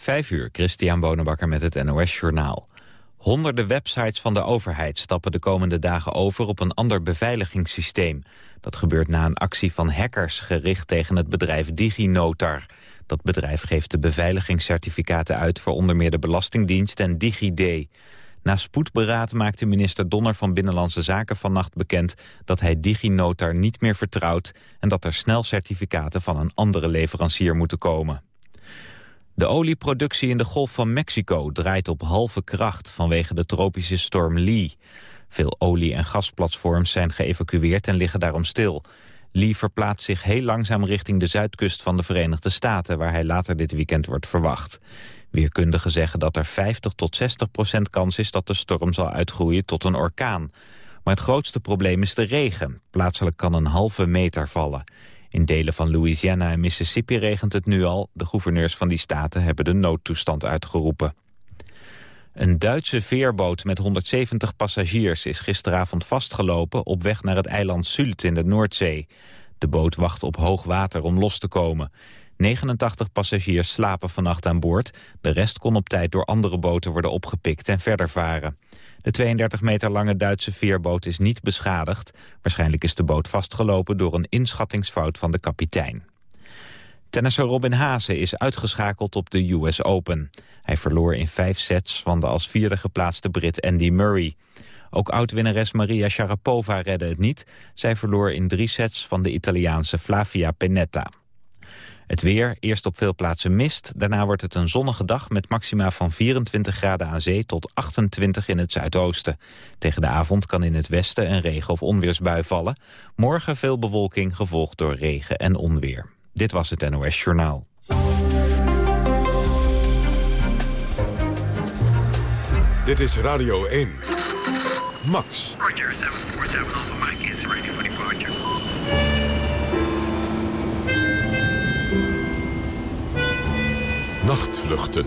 Vijf uur, Christian Bonenbakker met het NOS Journaal. Honderden websites van de overheid stappen de komende dagen over op een ander beveiligingssysteem. Dat gebeurt na een actie van hackers gericht tegen het bedrijf DigiNotar. Dat bedrijf geeft de beveiligingscertificaten uit voor onder meer de Belastingdienst en DigiD. Na spoedberaad maakte minister Donner van Binnenlandse Zaken vannacht bekend dat hij DigiNotar niet meer vertrouwt en dat er snel certificaten van een andere leverancier moeten komen. De olieproductie in de Golf van Mexico draait op halve kracht vanwege de tropische storm Lee. Veel olie- en gasplatforms zijn geëvacueerd en liggen daarom stil. Lee verplaatst zich heel langzaam richting de zuidkust van de Verenigde Staten... waar hij later dit weekend wordt verwacht. Weerkundigen zeggen dat er 50 tot 60 procent kans is... dat de storm zal uitgroeien tot een orkaan. Maar het grootste probleem is de regen. Plaatselijk kan een halve meter vallen. In delen van Louisiana en Mississippi regent het nu al. De gouverneurs van die staten hebben de noodtoestand uitgeroepen. Een Duitse veerboot met 170 passagiers is gisteravond vastgelopen op weg naar het eiland Sult in de Noordzee. De boot wacht op hoog water om los te komen. 89 passagiers slapen vannacht aan boord. De rest kon op tijd door andere boten worden opgepikt en verder varen. De 32 meter lange Duitse veerboot is niet beschadigd. Waarschijnlijk is de boot vastgelopen door een inschattingsfout van de kapitein. Tennisser Robin Haase is uitgeschakeld op de US Open. Hij verloor in vijf sets van de als vierde geplaatste Brit Andy Murray. Ook oud-winnares Maria Sharapova redde het niet. Zij verloor in drie sets van de Italiaanse Flavia Pennetta. Het weer, eerst op veel plaatsen mist. Daarna wordt het een zonnige dag met maxima van 24 graden aan zee tot 28 in het zuidoosten. Tegen de avond kan in het westen een regen- of onweersbui vallen. Morgen veel bewolking, gevolgd door regen en onweer. Dit was het NOS Journaal. Dit is Radio 1. Max. Roger, 747 Alpha Mike is ready for departure. Nachtvluchten.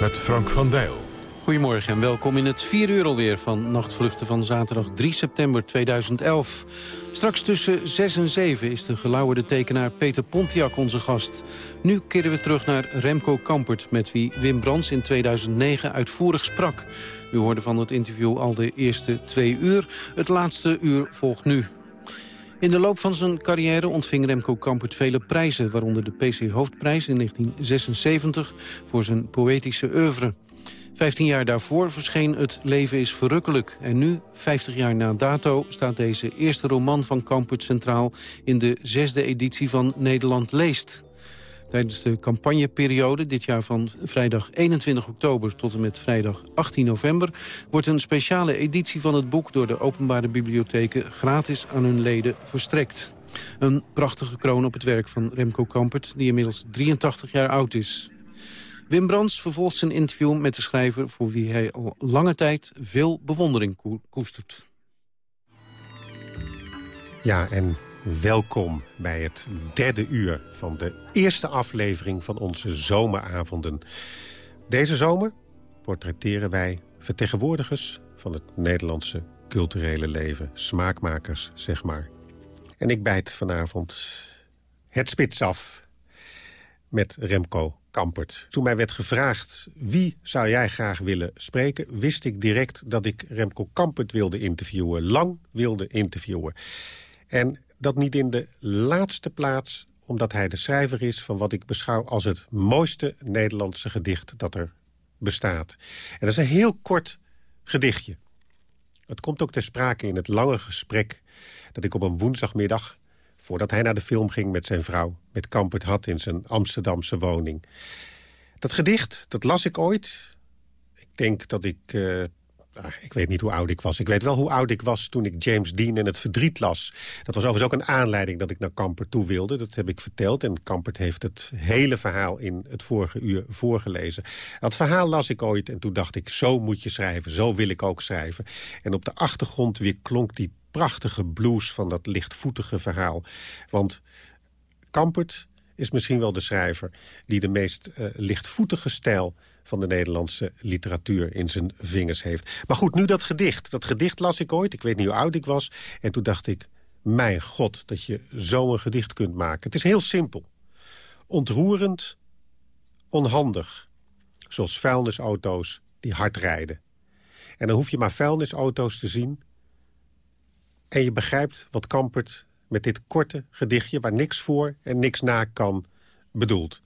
Met Frank van Dijl. Goedemorgen en welkom in het vier uur alweer van Nachtvluchten van zaterdag 3 september 2011. Straks tussen 6 en 7 is de gelauwerde tekenaar Peter Pontiac onze gast. Nu keren we terug naar Remco Kampert, met wie Wim Brands in 2009 uitvoerig sprak. U hoorde van het interview al de eerste twee uur. Het laatste uur volgt nu. In de loop van zijn carrière ontving Remco Kampert vele prijzen... waaronder de PC Hoofdprijs in 1976 voor zijn poëtische oeuvre. Vijftien jaar daarvoor verscheen Het Leven is Verrukkelijk. En nu, 50 jaar na dato, staat deze eerste roman van Kampert centraal... in de zesde editie van Nederland Leest. Tijdens de campagneperiode, dit jaar van vrijdag 21 oktober tot en met vrijdag 18 november, wordt een speciale editie van het boek door de openbare bibliotheken gratis aan hun leden verstrekt. Een prachtige kroon op het werk van Remco Kampert, die inmiddels 83 jaar oud is. Wim Brands vervolgt zijn interview met de schrijver... voor wie hij al lange tijd veel bewondering koestert. Ja, en welkom bij het derde uur van de eerste aflevering van onze zomeravonden. Deze zomer portretteren wij vertegenwoordigers van het Nederlandse culturele leven. Smaakmakers, zeg maar. En ik bijt vanavond het spits af met Remco Kampert. Toen mij werd gevraagd wie zou jij graag willen spreken... wist ik direct dat ik Remco Kampert wilde interviewen. Lang wilde interviewen. En dat niet in de laatste plaats omdat hij de schrijver is van wat ik beschouw als het mooiste Nederlandse gedicht dat er bestaat. En dat is een heel kort gedichtje. Het komt ook ter sprake in het lange gesprek dat ik op een woensdagmiddag voordat hij naar de film ging met zijn vrouw... met Kampert had in zijn Amsterdamse woning. Dat gedicht, dat las ik ooit. Ik denk dat ik... Uh, ik weet niet hoe oud ik was. Ik weet wel hoe oud ik was toen ik James Dean en het verdriet las. Dat was overigens ook een aanleiding dat ik naar Kampert toe wilde. Dat heb ik verteld. En Kampert heeft het hele verhaal in het vorige uur voorgelezen. Dat verhaal las ik ooit en toen dacht ik... zo moet je schrijven, zo wil ik ook schrijven. En op de achtergrond weer klonk die prachtige blues van dat lichtvoetige verhaal. Want Kampert is misschien wel de schrijver... die de meest uh, lichtvoetige stijl van de Nederlandse literatuur in zijn vingers heeft. Maar goed, nu dat gedicht. Dat gedicht las ik ooit, ik weet niet hoe oud ik was. En toen dacht ik, mijn god, dat je zo een gedicht kunt maken. Het is heel simpel. Ontroerend, onhandig. Zoals vuilnisauto's die hard rijden. En dan hoef je maar vuilnisauto's te zien... en je begrijpt wat Kampert met dit korte gedichtje... waar niks voor en niks na kan, bedoelt.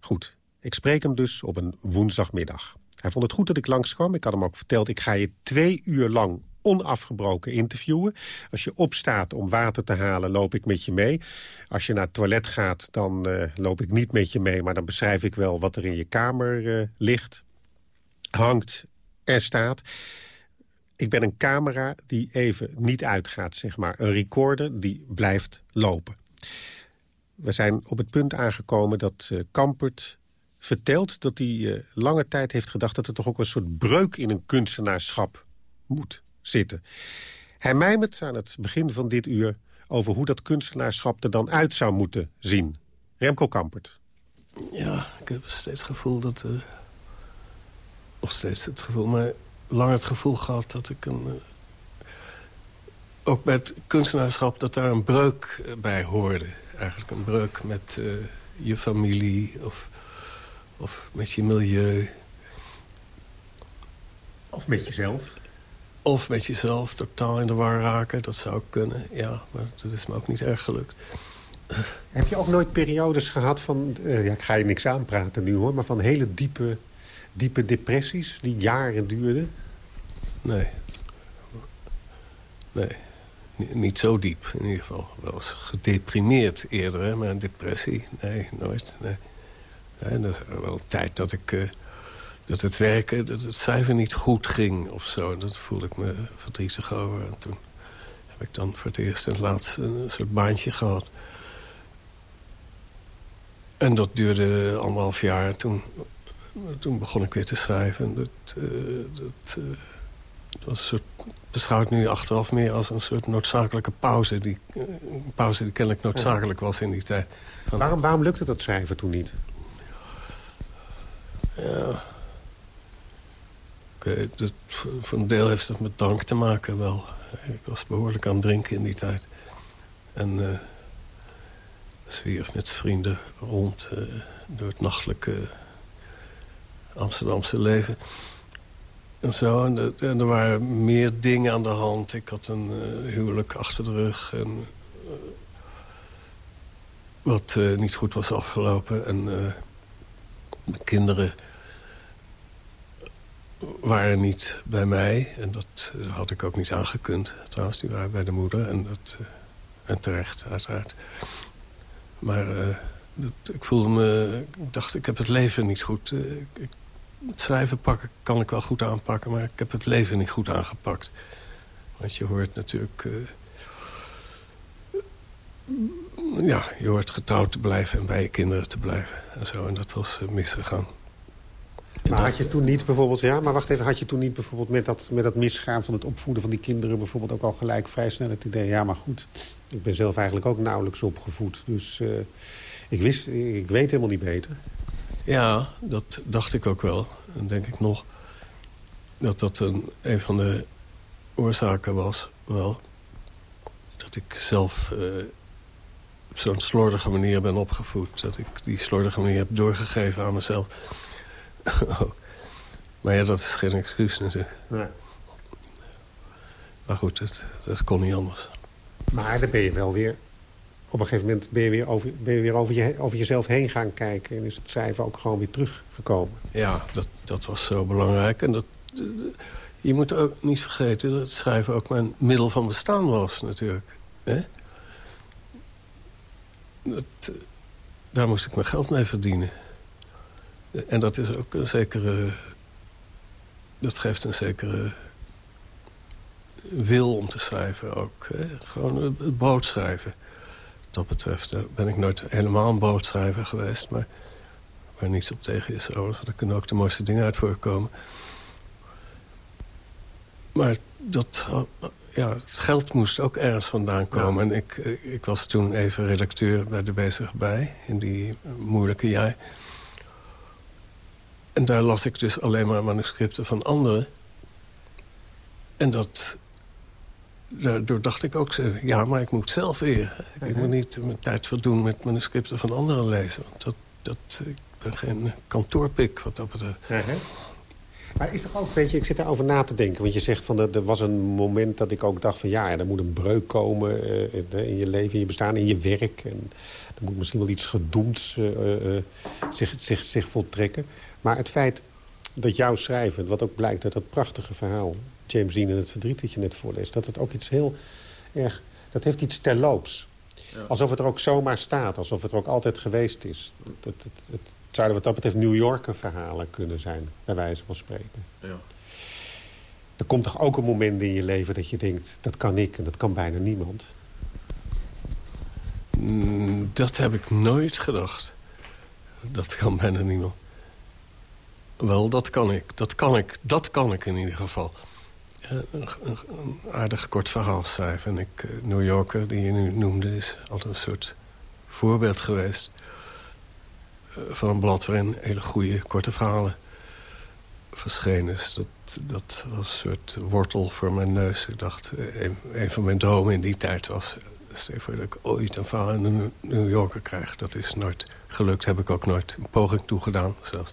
Goed, ik spreek hem dus op een woensdagmiddag. Hij vond het goed dat ik langskwam. Ik had hem ook verteld, ik ga je twee uur lang onafgebroken interviewen. Als je opstaat om water te halen, loop ik met je mee. Als je naar het toilet gaat, dan uh, loop ik niet met je mee... maar dan beschrijf ik wel wat er in je kamer uh, ligt, hangt en staat. Ik ben een camera die even niet uitgaat, zeg maar. Een recorder die blijft lopen. We zijn op het punt aangekomen dat uh, Kampert vertelt... dat hij lange tijd heeft gedacht dat er toch ook een soort breuk in een kunstenaarschap moet zitten. Hij mijmert aan het begin van dit uur over hoe dat kunstenaarschap er dan uit zou moeten zien. Remco Kampert. Ja, ik heb steeds het gevoel dat... Uh, of steeds het gevoel, maar lang het gevoel gehad dat ik een... Uh, ook bij het kunstenaarschap dat daar een breuk bij hoorde. Eigenlijk een breuk met je familie of, of met je milieu. Of met jezelf. Of met jezelf totaal in de war raken, dat zou kunnen. Ja, maar dat is me ook niet erg gelukt. Heb je ook nooit periodes gehad van... Uh, ja, ik ga je niks aanpraten nu hoor... maar van hele diepe, diepe depressies die jaren duurden? Nee. Nee. niet zo diep in ieder geval. Wel eens gedeprimeerd eerder, hè, maar een depressie? Nee, nooit. Nee. Nee dat is wel een tijd dat ik... Uh, dat het werken, dat het schrijven niet goed ging of zo. Dat voelde ik me verdrietig over. En toen heb ik dan voor het eerst en laatst een soort baantje gehad. En dat duurde anderhalf jaar. Toen, toen begon ik weer te schrijven. Dat, uh, dat, dat was een soort, beschouw ik nu achteraf meer als een soort noodzakelijke pauze. Die, een pauze die kennelijk noodzakelijk was in die tijd. Waarom, waarom lukte dat schrijven toen niet? Ja, Okay, voor een deel heeft het met dank te maken wel. Ik was behoorlijk aan het drinken in die tijd. En uh, zwierf met vrienden rond uh, door het nachtelijke Amsterdamse leven. En zo, en, er waren meer dingen aan de hand. Ik had een uh, huwelijk achter de rug. En, wat niet goed was afgelopen. En mijn kinderen waren niet bij mij. En dat eh, had ik ook niet aangekund. Trouwens, die waren bij de moeder. En, dat, uh, en terecht, uiteraard. Maar uh, dat, ik voelde me... Ik dacht, ik heb het leven niet goed... Het schrijven pakken kan ik wel goed aanpakken... maar ik heb het leven niet goed aangepakt. Want je hoort natuurlijk... ja, je hoort getrouwd te blijven en bij je kinderen te blijven. En zo, en dat was misgegaan. Maar had je toen niet bijvoorbeeld, ja, maar wacht even, had je toen niet bijvoorbeeld met dat, met dat misgaan van het opvoeden van die kinderen bijvoorbeeld ook al gelijk vrij snel het idee, ja, maar goed, ik ben zelf eigenlijk ook nauwelijks opgevoed, dus uh, ik wist, ik weet helemaal niet beter. Ja, dat dacht ik ook wel, en denk ik nog, dat dat een, een van de oorzaken was, wel, dat ik zelf uh, op zo'n slordige manier ben opgevoed, dat ik die slordige manier heb doorgegeven aan mezelf. maar ja, dat is geen excuus natuurlijk. Nee. Maar goed, dat, dat kon niet anders. Maar dan ben je wel weer... Op een gegeven moment ben je weer, over, ben je weer over, je, over jezelf heen gaan kijken... en is het schrijven ook gewoon weer teruggekomen. Ja, dat, dat was zo belangrijk. En dat, je moet ook niet vergeten dat het schrijven ook mijn middel van bestaan was natuurlijk. Hè? Dat, daar moest ik mijn geld mee verdienen. En dat is ook een zekere... Dat geeft een zekere wil om te schrijven ook. Hè? Gewoon het brood schrijven. Wat dat betreft daar ben ik nooit helemaal een broodschrijver geweest. Maar waar niets op tegen is. Want er kunnen ook de mooiste dingen uit voorkomen. Maar dat, ja, het geld moest ook ergens vandaan komen. En ik, ik was toen even redacteur bij de Bezig Bij. In die moeilijke jaar. En daar las ik dus alleen maar manuscripten van anderen. En dat... Daardoor dacht ik ook, ja, maar ik moet zelf weer. Ik moet niet mijn tijd verdoen met manuscripten van anderen lezen. Want dat, dat, ben geen kantoorpik wat dat betreft. Maar is toch ook, weet je, ik zit daarover na te denken. Want je zegt van, er was een moment dat ik ook dacht van... ja, er moet een breuk komen uh, in je leven, in je bestaan, in je werk. En er moet misschien wel iets gedoemds uh, uh, zich, zich, zich voltrekken. Maar het feit dat jouw schrijven, wat ook blijkt uit dat prachtige verhaal... James Dean en het verdriet dat je net voorleest... dat het ook iets heel erg... dat heeft iets terloops. Ja. Alsof het er ook zomaar staat, alsof het er ook altijd geweest is. Het, het, het, het zouden wat dat betreft New Yorker verhalen kunnen zijn, bij wijze van spreken. Ja. Er komt toch ook een moment in je leven dat je denkt... dat kan ik en dat kan bijna niemand? Mm, dat heb ik nooit gedacht. Dat kan bijna niemand. Wel, dat kan ik. Dat kan ik, dat kan ik in ieder geval. Een, een, een aardig kort verhaal schrijven. En ik, eh, New Yorker, die je nu noemde, is altijd een soort voorbeeld geweest. Eh, van een blad waarin hele goede korte verhalen verschenen. Dus dat, dat was een soort wortel voor mijn neus. Ik dacht, eh, een, een van mijn dromen in die tijd was... stel dat ik ooit een verhaal in de New Yorker krijg. Dat is nooit gelukt, heb ik ook nooit een poging toegedaan zelfs.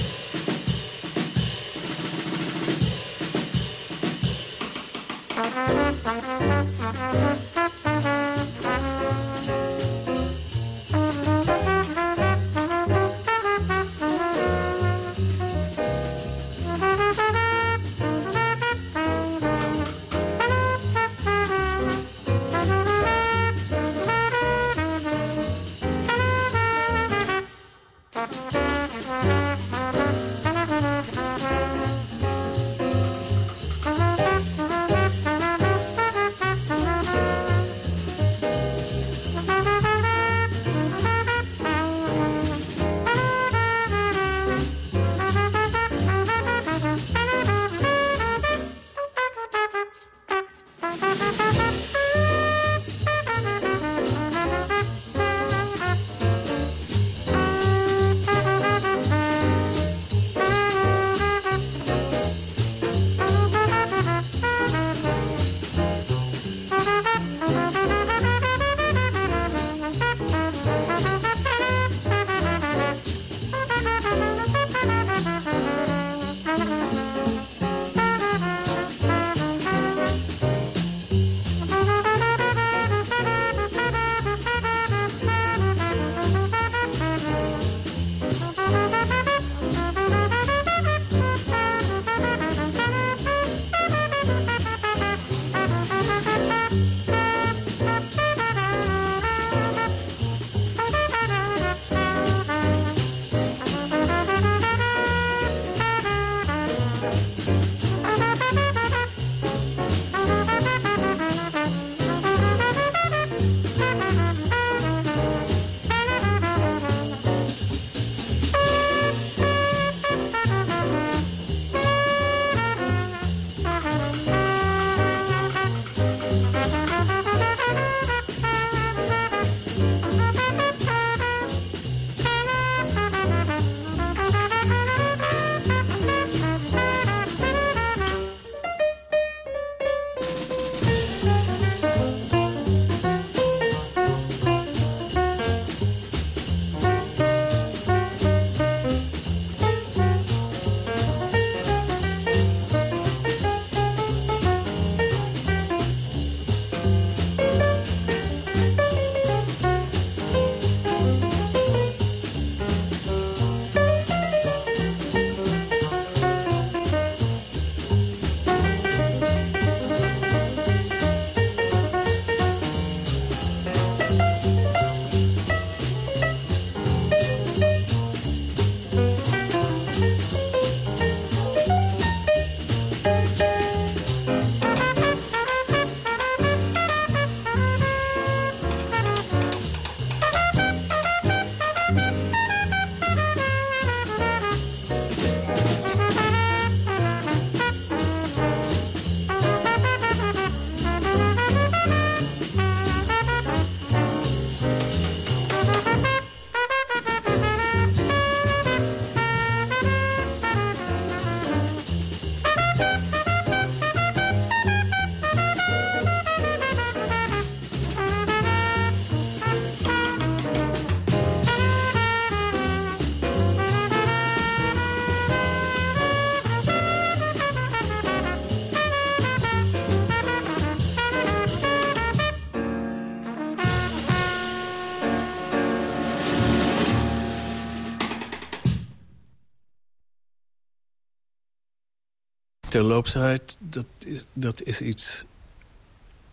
terloopsheid, dat is, dat is iets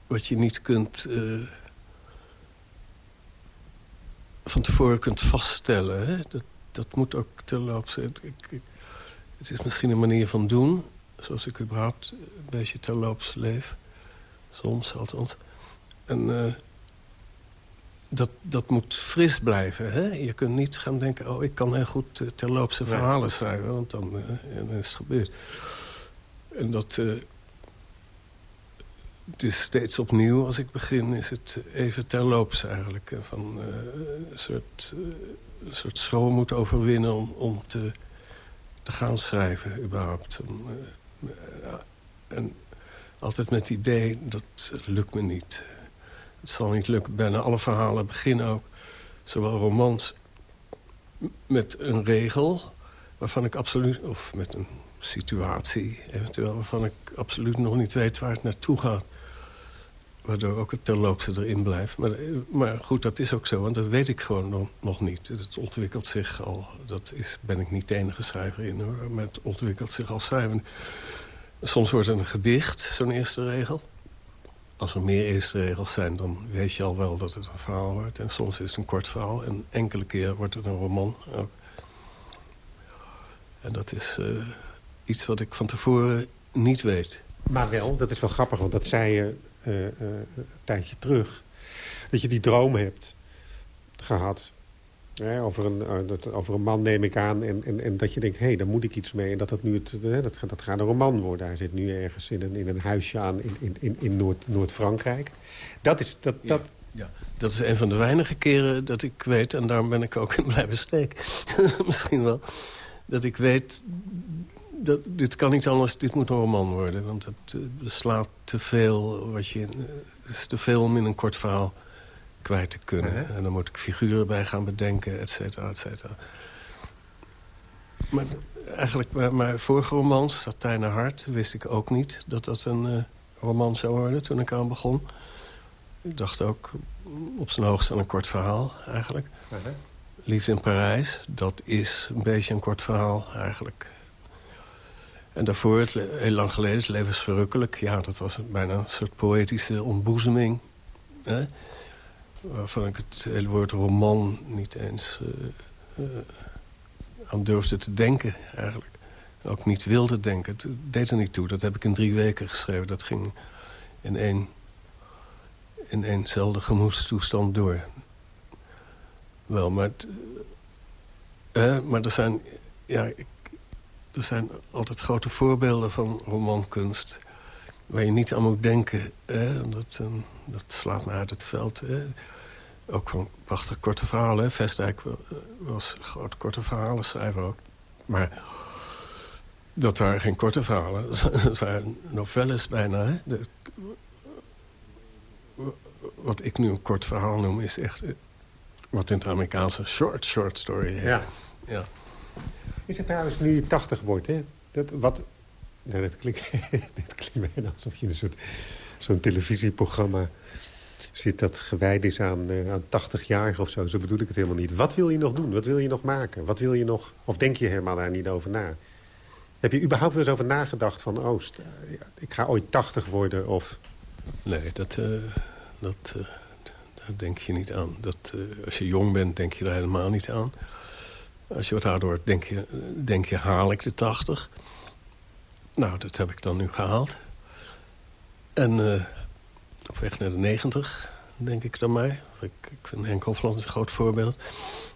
wat je niet kunt... Uh, van tevoren kunt vaststellen. Hè? Dat, dat moet ook terloops zijn. Het is misschien een manier van doen... zoals ik überhaupt een beetje terloops leef. Soms althans. En uh, dat, dat moet fris blijven. Hè? Je kunt niet gaan denken... oh, ik kan heel goed uh, terloopse verhalen schrijven. Want dan, uh, is het gebeurd. En dat... het is steeds opnieuw, als ik begin, is het even terloops eigenlijk. Van een soort, een soort schroom moet overwinnen om, om te, te gaan schrijven, überhaupt. en altijd met het idee, dat lukt me niet. Het zal niet lukken. Bijna alle verhalen beginnen ook, zowel romans... met een regel waarvan ik absoluut... of met een situatie eventueel... waarvan ik absoluut nog niet weet waar het naartoe gaat. Waardoor ook het terloopse erin blijft. Maar, maar goed, dat is ook zo, want dat weet ik gewoon nog, nog niet. Het ontwikkelt zich al... dat is, ben ik niet de enige schrijver in, hoor. Maar het ontwikkelt zich al schrijven. Soms wordt het een gedicht, zo'n eerste regel. Als er meer eerste regels zijn, dan weet je al wel dat het een verhaal wordt. En soms is het een kort verhaal. En enkele keer wordt het een roman. En dat is uh, iets wat ik van tevoren niet weet. Maar wel, dat is wel grappig, want dat zei je uh, uh, een tijdje terug. Dat je die droom hebt gehad over, een, uh, over een man neem ik aan. En, en, en dat je denkt, hé, hey, daar moet ik iets mee. En dat dat nu het, dat, dat gaat een roman worden. Hij zit nu ergens in een, in een huisje aan in, in, in Noord, Noord-Frankrijk. Dat is... Dat, dat... Ja, dat is een van de weinige keren dat ik weet... en daarom ben ik ook in blijven steken. Misschien wel. Dat ik weet... Dat, dit kan niet anders, dit moet een roman worden. Want het uh, beslaat te veel. Wat je, het is te veel om in een kort verhaal kwijt te kunnen. En dan moet ik figuren bij gaan bedenken, et cetera, et cetera. Maar eigenlijk bij mijn vorige romans, Satijnen Hart... wist ik ook niet dat dat een uh, roman zou worden toen ik aan begon. Ik dacht ook op zijn hoogst aan een kort verhaal, eigenlijk. Uh Liefde in Parijs, dat is een beetje een kort verhaal, eigenlijk. En daarvoor, heel lang geleden, levensverrukkelijk. Ja, dat was bijna een soort poëtische ontboezeming. Hè? waarvan ik het hele woord roman niet eens uh, uh, aan durfde te denken eigenlijk. Ook niet wilde denken. Het deed er niet toe. Dat heb ik in drie weken geschreven. Dat ging in één, in éénzelfde gemoedstoestand door. Wel, maar, uh, maar er zijn... Ja, ik, er zijn altijd grote voorbeelden van romankunst waar je niet aan moet denken. Hè? Dat, um, dat slaat me uit het veld. Hè? Ook van prachtige korte verhalen. Vestdijk was een grote korte verhalen schrijver ook. Maar dat waren geen korte verhalen. Dat waren novelles bijna. Hè? De, wat ik nu een kort verhaal noem is echt... Eh, wat in het Amerikaanse short, short story Ja. ja. Is het trouwens nu je tachtig wordt, hè? Dat, wat, dit klinkt, dit klinkt bijna alsof je in soort zo'n televisieprogramma zit dat gewijd is aan, uh, aan 80 jaar of zo. Zo bedoel ik het helemaal niet. Wat wil je nog doen? Wat wil je nog maken? Wat wil je nog... Of denk je helemaal daar niet over na? Heb je überhaupt eens over nagedacht van... oh, ik ga ooit 80 worden of... Nee, dat, uh, dat, daar denk je niet aan. Dat, als je jong bent, denk je daar helemaal niet aan. Als je wat ouder wordt, denk je, denk je haal ik de 80... Nou, dat heb ik dan nu gehaald. En uh, op weg naar de 90, denk ik dan mij. Ik, ik vind Henk Hofland een groot voorbeeld.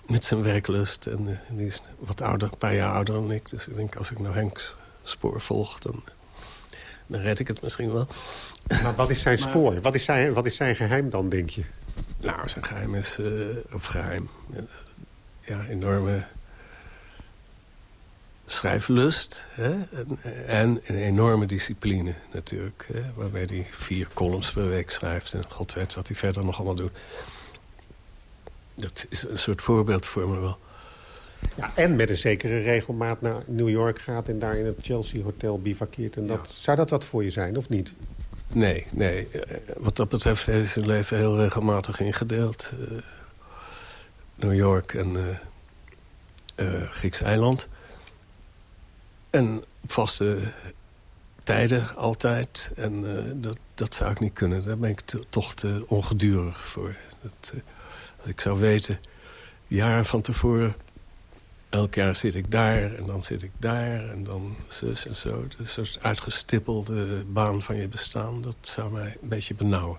Met zijn werklust. En uh, die is wat ouder, een paar jaar ouder dan ik. Dus ik denk, als ik nou Henks spoor volg, dan, dan red ik het misschien wel. Maar wat is zijn spoor? Wat is zijn, wat is zijn geheim dan, denk je? Nou, zijn geheim is... Uh, of geheim... Ja, enorme schrijflust hè? En, een enorme discipline natuurlijk. Hè? Waarbij hij vier columns per week schrijft. En god weet wat hij verder nog allemaal doet. Dat is een soort voorbeeld voor me wel. Ja, en met een zekere regelmaat naar New York gaat... en daar in het Chelsea Hotel bivakkeert. En dat, Zou dat wat voor je zijn, of niet? Nee, nee. Wat dat betreft heeft zijn leven heel regelmatig ingedeeld. Uh, New York en uh, uh, Grieks eiland. En op vaste tijden altijd. En dat, dat zou ik niet kunnen. Daar ben ik toch te ongedurig voor. Dat, als ik zou weten, jaren van tevoren... elk jaar zit ik daar en dan zit ik daar en dan zus en zo. Dus een soort uitgestippelde baan van je bestaan... dat zou mij een beetje benauwen.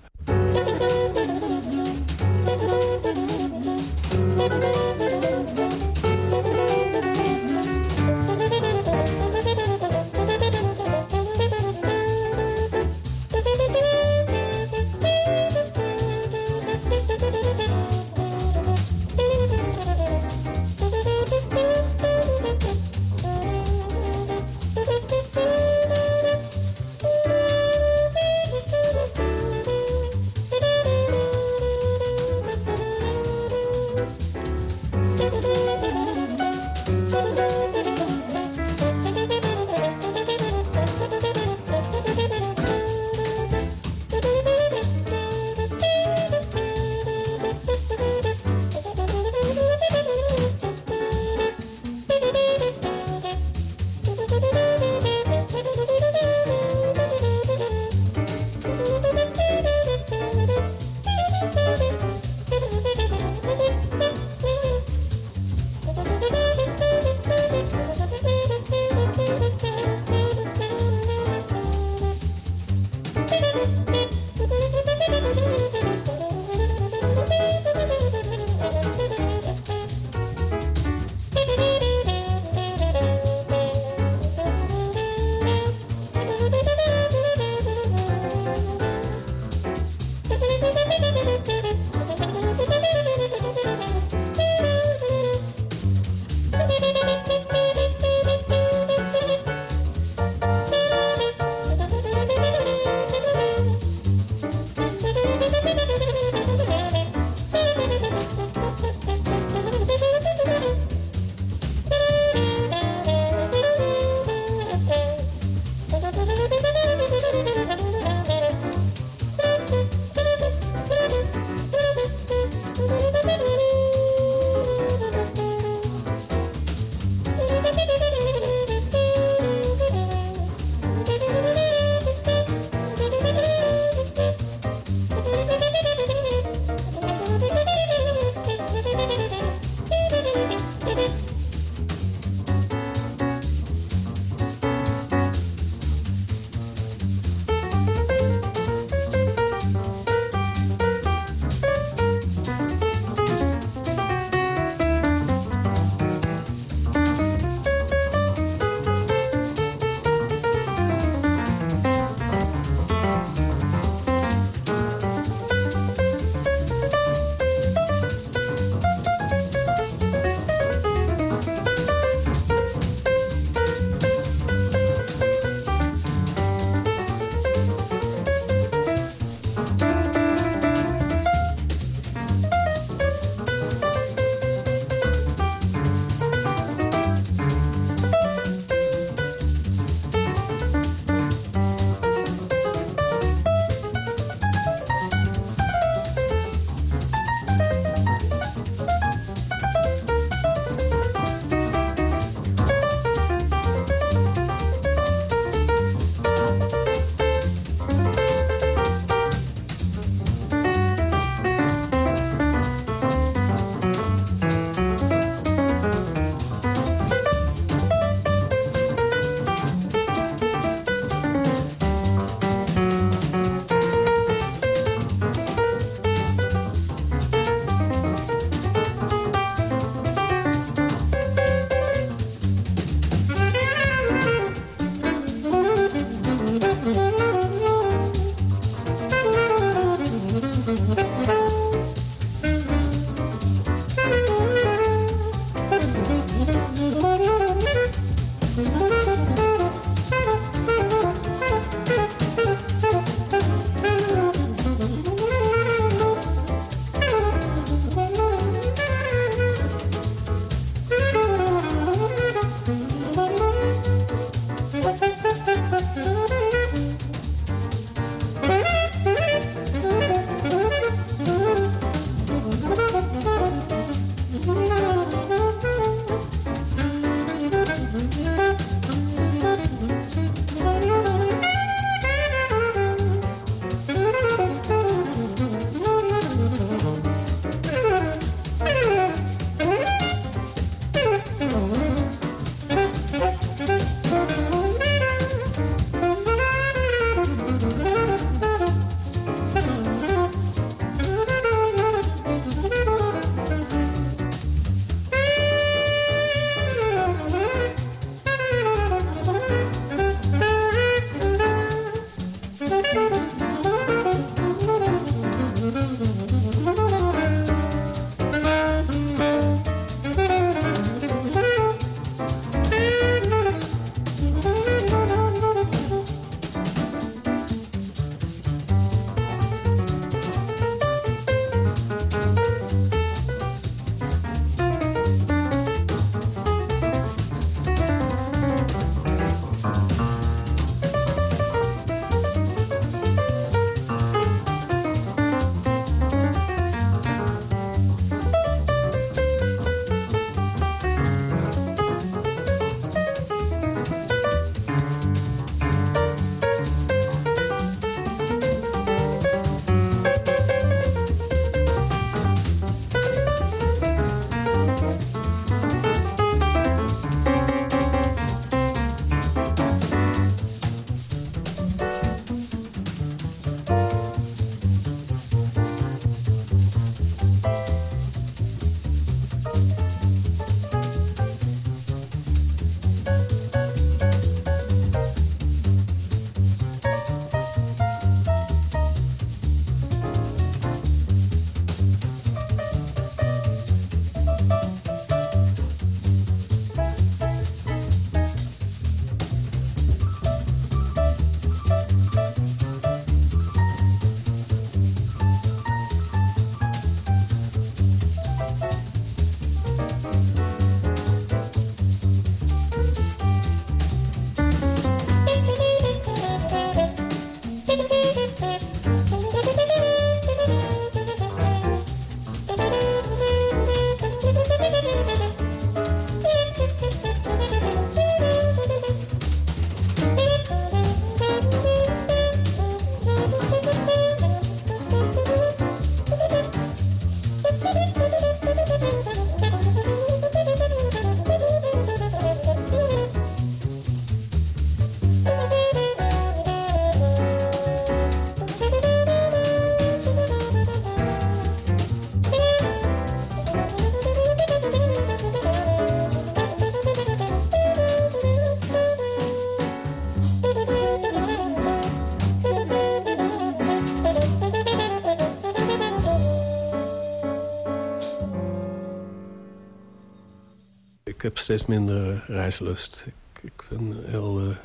Heb steeds minder reislust. Ik, ik heel... Uh,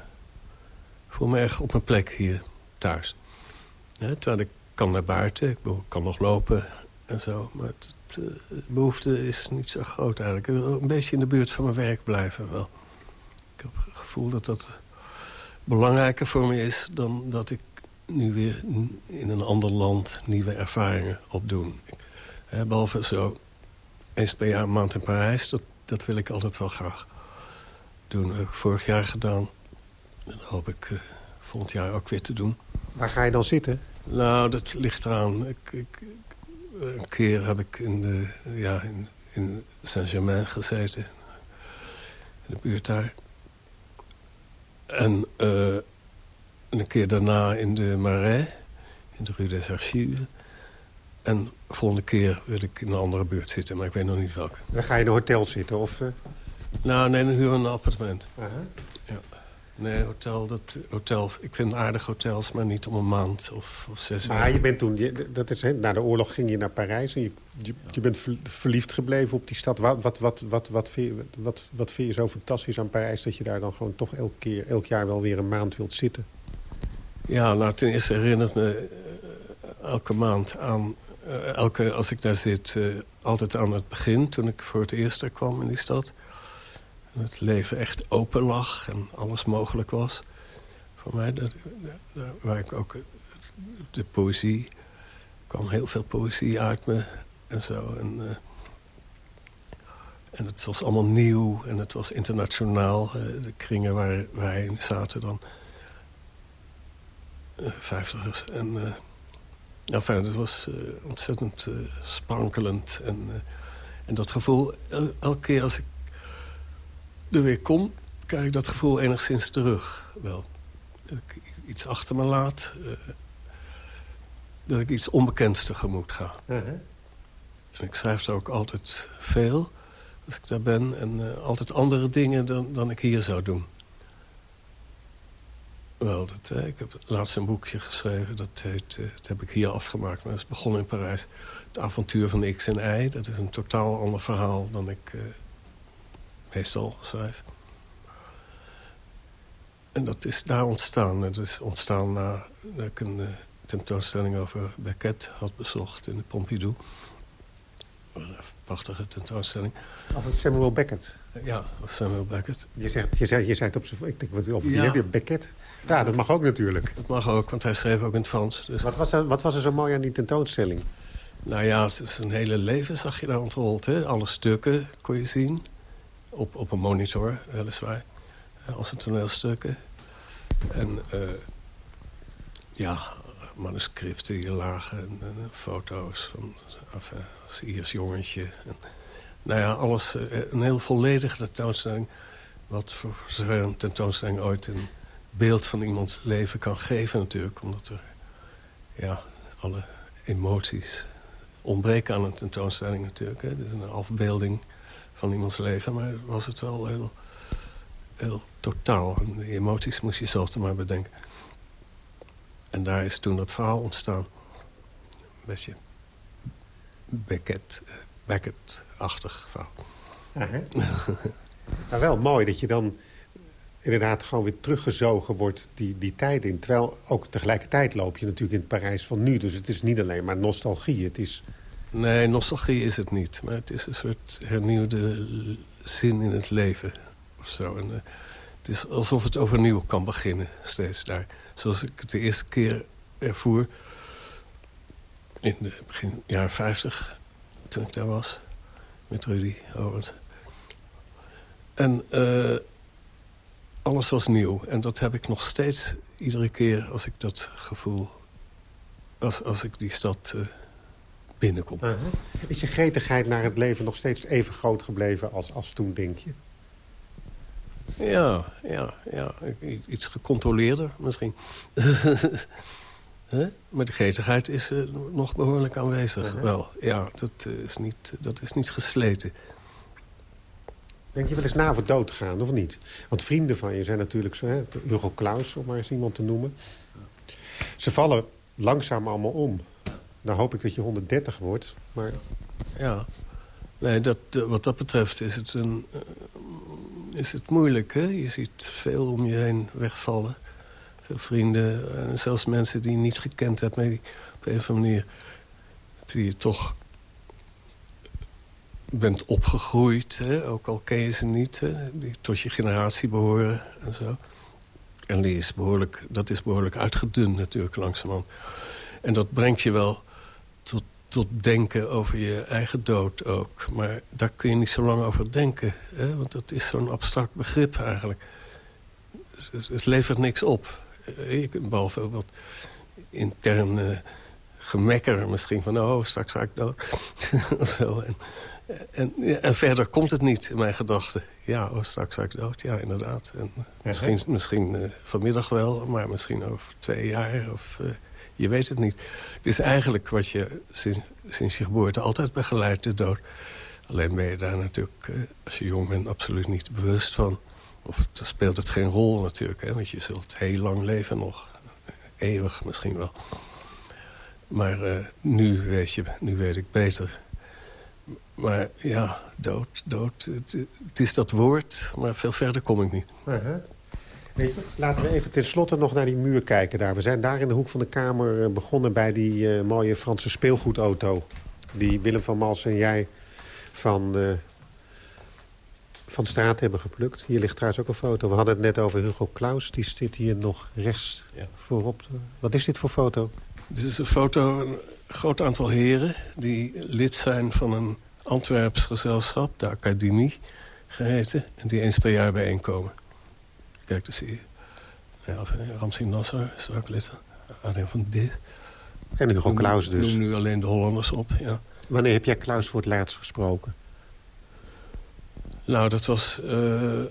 voel me erg op mijn plek hier thuis. Terwijl ik kan naar buiten, ik kan nog lopen en zo. Maar eh, de behoefte is niet zo groot eigenlijk. Ik wil een beetje in de buurt van mijn werk blijven wel. Ik heb het gevoel dat dat belangrijker voor me is... dan dat ik nu weer in een ander land nieuwe ervaringen opdoen. behalve zo eens per jaar een maand in Parijs. Dat wil ik altijd wel graag doen. Dat heb ik vorig jaar gedaan. En dat hoop ik uh, volgend jaar ook weer te doen. Waar ga je dan zitten? Nou, dat ligt eraan. Ik, ik, een keer heb ik in, de, ja, in, in Saint-Germain gezeten. In de buurt daar. En uh, een keer daarna in de Marais. In de Rue des Archives. En de volgende keer wil ik in een andere buurt zitten, maar ik weet nog niet welke. Dan ga je in een hotel zitten? Of, uh... Nou, nee, dan huur een appartement. Uh Ja. Nee, hotel, dat, hotel, ik vind aardige hotels, maar niet om een maand of, of zes Maar je bent toen, je, dat is, na de oorlog ging je naar Parijs... en je, je, je bent verliefd gebleven op die stad. Wat, wat, wat, wat, wat, vind je, wat, wat vind je zo fantastisch aan Parijs... dat je daar dan gewoon toch elk, keer, elk jaar wel weer een maand wilt zitten? Ja, nou, ten eerste herinnert me uh, elke maand aan elke, als ik daar zit, uh, altijd aan het begin... toen ik voor het eerst er kwam in die stad. Het leven echt open lag en alles mogelijk was. Voor mij, dat, waar ik ook de poëzie... kwam heel veel poëzie uit me en zo. En, uh, en het was allemaal nieuw en het was internationaal. de kringen waar wij in zaten dan... vijftigers en... Enfin, het was uh, ontzettend uh, sprankelend. En, uh, en dat gevoel, el elke keer als ik er weer kom... krijg ik dat gevoel enigszins terug. Wel, dat ik iets achter me laat. dat ik iets onbekends tegemoet ga. -huh. En ik schrijf er ook altijd veel als ik daar ben. En altijd andere dingen dan, dan ik hier zou doen. Wel, dat, eh, ik heb laatst een boekje geschreven. Dat, heet, uh, dat heb ik hier afgemaakt. Maar dat is begonnen in Parijs. Het avontuur van X en Y. Dat is een totaal ander verhaal dan ik uh, meestal schrijf. En dat is daar ontstaan. Het is ontstaan nadat ik een tentoonstelling over Beckett had bezocht in de Pompidou. Een prachtige tentoonstelling. Over Samuel Beckett? Ja, Samuel Beckett. Je zegt, je zei, je zei het op zijn... Ik denk, wat over ja. je Beckett. Ja, dat mag ook natuurlijk. Dat mag ook, want hij schreef ook in het Frans. Dus. Wat, was er, wat was er zo mooi aan die tentoonstelling? Nou ja, zijn hele leven zag je daar ontrold. Hè? Alle stukken kon je zien. Op, op een monitor, weliswaar. Als een toneelstukken. En uh, ja, manuscripten hier lagen. En, en foto's van als Iers jongetje. En, nou ja, alles. Een heel volledige tentoonstelling. Wat voor zover een tentoonstelling ooit een beeld van iemands leven kan geven natuurlijk. Omdat er ja, alle emoties ontbreken aan een tentoonstelling natuurlijk. Het is een afbeelding van iemands leven. Maar was het wel heel, heel totaal. En die emoties moest je zelf er maar bedenken. En daar is toen dat verhaal ontstaan. Een beetje Beckett, Beckett-achtig verhaal. maar wel mooi dat je dan inderdaad gewoon weer teruggezogen wordt die, die tijd in. Terwijl ook tegelijkertijd loop je natuurlijk in het Parijs van nu. Dus het is niet alleen maar nostalgie. Het is... Nee, nostalgie is het niet. Maar het is een soort hernieuwde zin in het leven. Of zo. En, uh, het is alsof het overnieuw kan beginnen steeds daar. Zoals ik het de eerste keer ervoer... in de begin jaren 50, toen ik daar was. Met Rudy Owens. En... Uh, alles was nieuw. En dat heb ik nog steeds iedere keer als ik dat gevoel... als, als ik die stad uh, binnenkom. Uh -huh. Is je gretigheid naar het leven nog steeds even groot gebleven als, als toen, denk je? Ja, ja, ja. Iets gecontroleerder misschien. maar de gretigheid is uh, nog behoorlijk aanwezig. -huh. Wel, ja, dat, is niet, dat is niet gesleten. Denk je wel eens na voor dood gaan, of niet? Want vrienden van je zijn natuurlijk zo, hè? Hugo Claus, om maar eens iemand te noemen. Ze vallen langzaam allemaal om. Dan hoop ik dat je 130 wordt, maar... Ja, nee, dat, wat dat betreft is het een, is het moeilijk. Hè? Je ziet veel om je heen wegvallen. Veel vrienden en zelfs mensen die je niet gekend hebt... maar die op een of andere manier die je toch bent opgegroeid. Hè? Ook al ken je ze niet. Hè? Die tot je generatie behoren en zo. En die is behoorlijk, dat is behoorlijk uitgedund natuurlijk langzamerhand. En dat brengt je wel tot, tot denken over je eigen dood ook. Maar daar kun je niet zo lang over denken. Hè? Want dat is zo'n abstract begrip eigenlijk. Het, levert niks op. Behalve wat intern gemekker misschien. Van oh, straks ga ik dood. zo. En, verder komt het niet in mijn gedachten. Ja, oh, straks ga ik dood. Ja, inderdaad. En misschien misschien uh, vanmiddag wel, maar misschien over twee jaar. Of, uh, je weet het niet. Het is eigenlijk wat je sinds, sinds je geboorte altijd begeleidt, de dood. Alleen ben je daar natuurlijk, uh, als je jong bent, absoluut niet bewust van. Of dan speelt het geen rol natuurlijk, hè, want je zult heel lang leven nog. Eeuwig misschien wel. Maar nu, weet je, nu weet ik beter maar ja, dood, dood. Het, het, is dat woord, maar veel verder kom ik niet. Uh -huh. Weet je, laten we even tenslotte nog naar die muur kijken daar. We zijn daar in de hoek van de kamer eh, begonnen bij die uh, mooie Franse speelgoedauto. Die Willem van Mals en jij van, uh, van straat hebben geplukt. Hier ligt trouwens ook een foto. We hadden het net over Hugo Claus. Die zit hier nog rechts ja. voorop. Wat is dit voor foto? Dit is een foto, groot aantal heren... die lid zijn van een Antwerps gezelschap, de Academie geheten. En die eens per jaar bijeenkomen. Kijk, daar zie je. Ja, Ramsey Nasser is ook lid van. van dit. En Hugo Klaus dus. Ik noem nu alleen de Hollanders op, ja. Wanneer heb jij Klaus voor het laatst gesproken? Nou, dat was uh,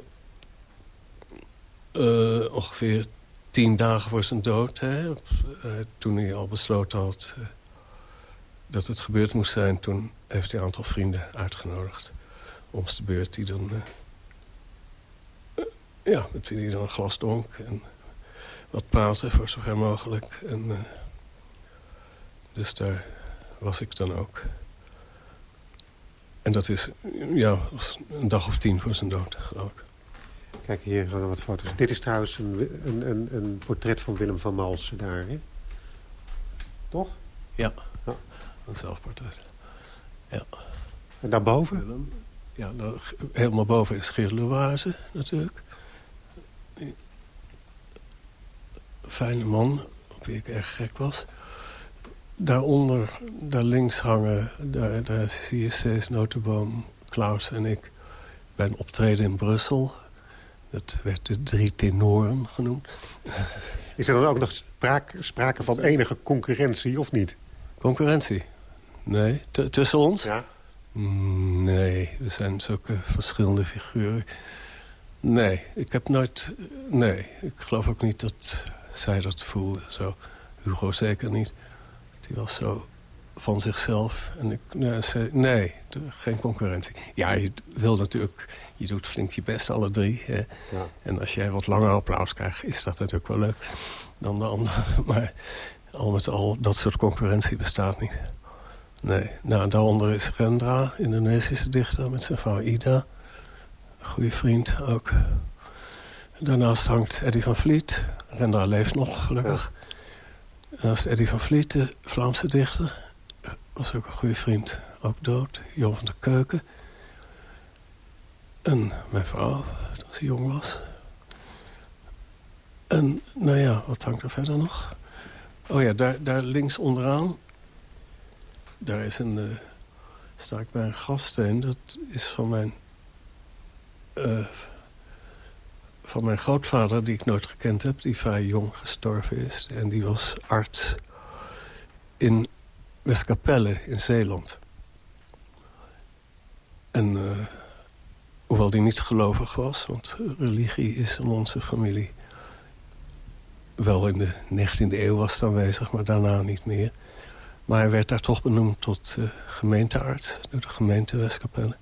uh, ongeveer tien dagen voor zijn dood. Hè? Uh, toen hij al besloten had dat het gebeurd moest zijn... toen heeft hij een aantal vrienden uitgenodigd. Om de beurt die dan... Uh, ja, met wie hij dan een glas dronk. En wat praten voor zover mogelijk. En, uh, dus daar was ik dan ook. En dat is ja, een dag of tien voor zijn dood, geloof ik. Kijk, hier gaan wat foto's. Dit is trouwens een, een, een, een portret van Willem van Malsen daar, hè? Toch? Ja. Een zelfportret. Ja. En daarboven? Ja, nou, helemaal boven is Geerloise natuurlijk. fijne man, op wie ik erg gek was. Daaronder, daar links hangen, daar, daar zie je steeds Notenboom, Klaus en ik... bij een optreden in Brussel. Dat werd de drie tenoren genoemd. Is er dan ook nog sprake, sprake van enige concurrentie, of niet? Concurrentie? Nee, tussen ons? Ja. Mm, nee, we zijn zulke verschillende figuren. Nee, ik heb nooit... Nee, ik geloof ook niet dat zij dat voelde. Zo. Hugo zeker niet. Die was zo van zichzelf. En ik, nee, nee, geen concurrentie. Ja, je wil natuurlijk... Je doet flink je best, alle drie. Ja. En als jij wat langer applaus krijgt, is dat natuurlijk wel leuk dan de ander. Maar al met al, dat soort concurrentie bestaat niet. Nee, nou, daaronder is Rendra, Indonesische dichter, met zijn vrouw Ida. Goede vriend ook. Daarnaast hangt Eddie van Vliet. Rendra leeft nog, gelukkig. Daarnaast Eddie van Vliet, de Vlaamse dichter. Was ook een goede vriend, ook dood. Jon van der Keuken. En mijn vrouw, toen ze jong was. En, nou ja, wat hangt er verder nog? Oh ja, daar, daar links onderaan daar is een, uh, sta ik bij een grafsteen. Dat is van mijn, uh, van mijn grootvader, die ik nooit gekend heb. Die vrij jong gestorven is. En die was arts in Westkapelle in Zeeland. En uh, hoewel die niet gelovig was... want religie is in onze familie... wel in de 19e eeuw was het aanwezig, maar daarna niet meer... Maar hij werd daar toch benoemd tot uh, gemeentearts door de gemeente Westkapelle.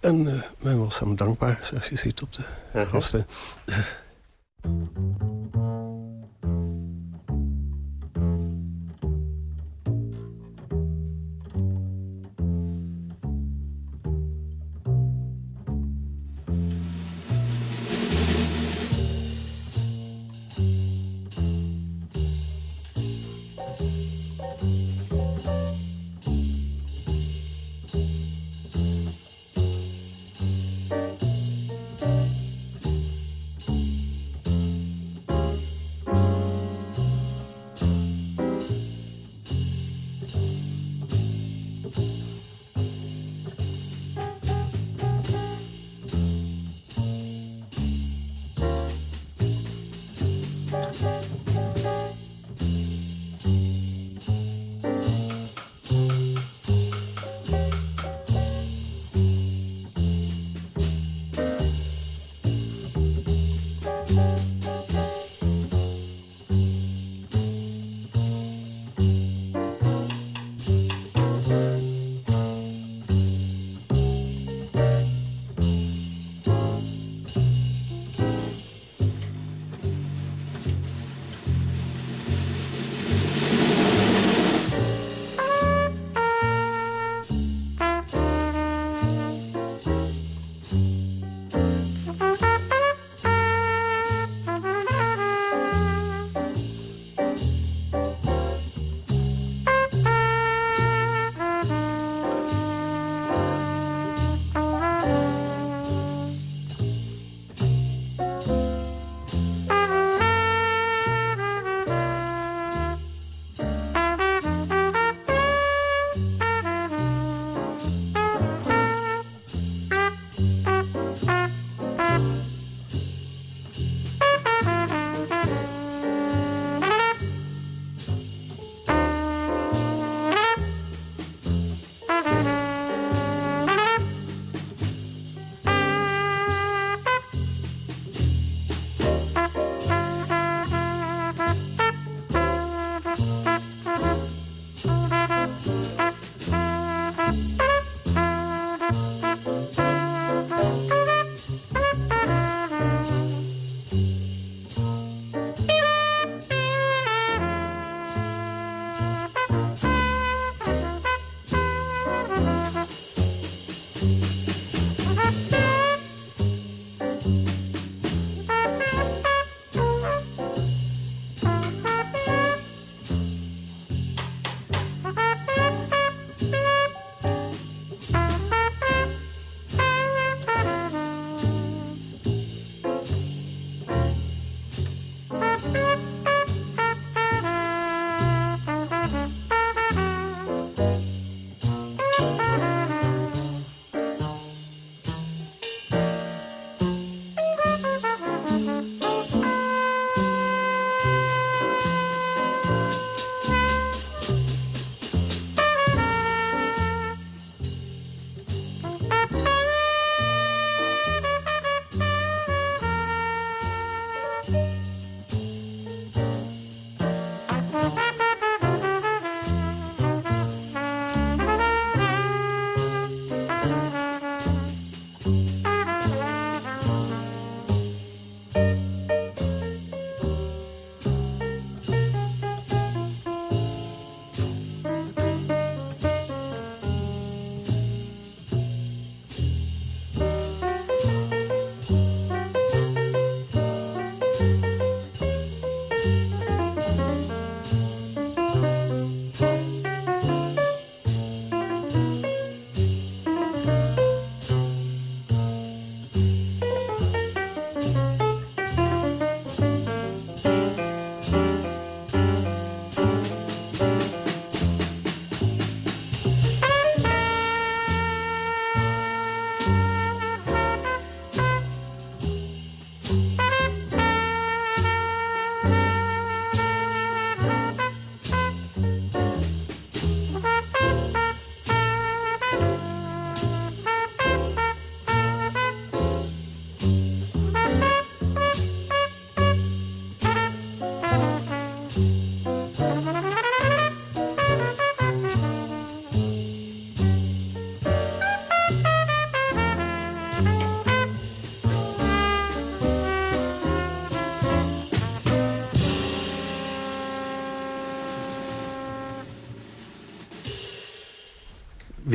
En uh, men was hem dankbaar, zoals je ziet op de gasten.